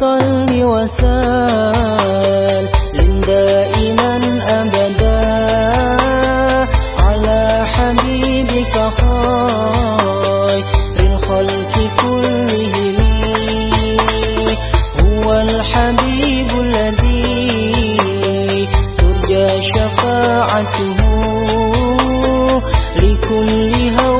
صل وسلم دائما أبدا. على حبيبك خير الخلق كلهم هو الحبيب الذي ترجى شفاعته لكل هول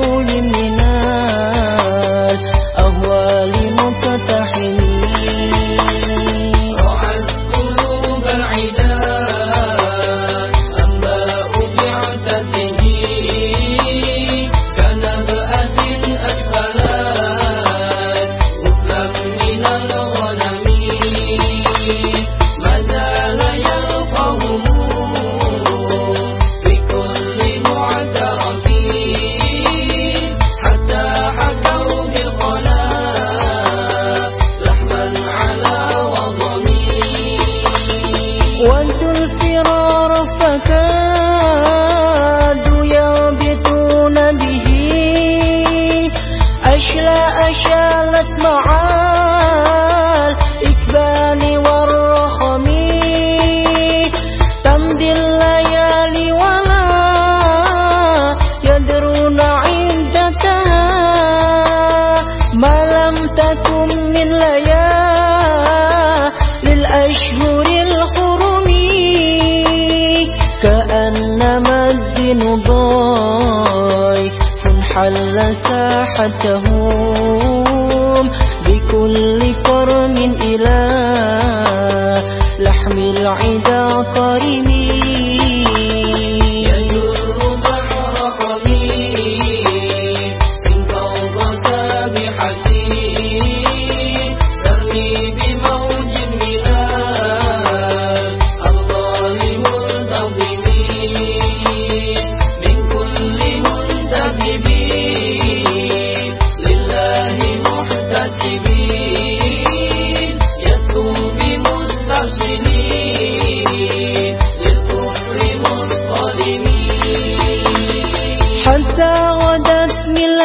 شالت مع الإكبال والرخم تمضي الليالي ولا يدرون عدتها ما لم تكن من ليالي الأشهر الحرم. كأنما الدين ضيف حل ساحتهم بكل كرم إلى لحم العدا قريم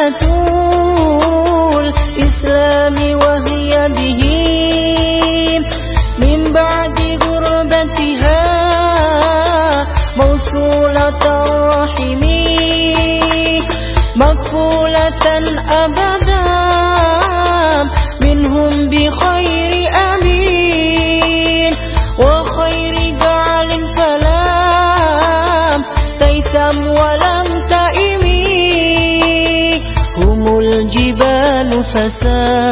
ملة rasa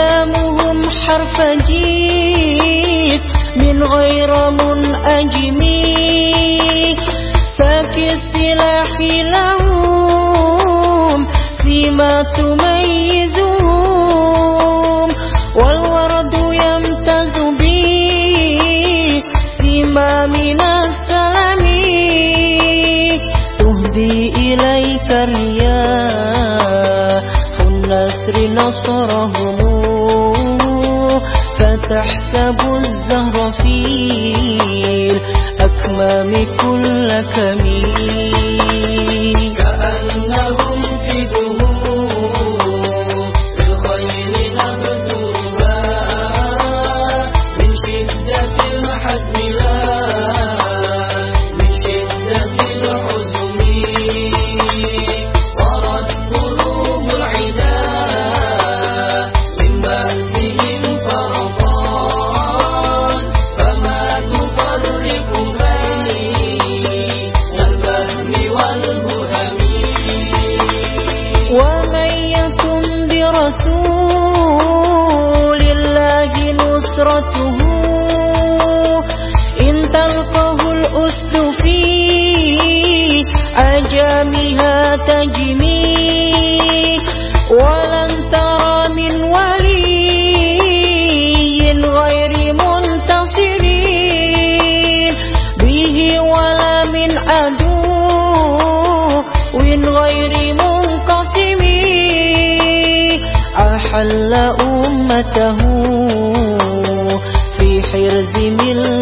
أفلامهم حرف جيف من غير منأجم. ساكي السلاح لهم سيما تميزهم. والورد يمتاز به سيما من السلام. تهدي إليك الرياح النسر نصرهم فتحسب الزهر في الأكمام كل كمين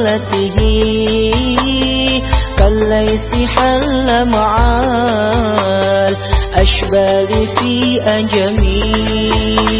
ملته كالليس حل مع الأشبال في أجمي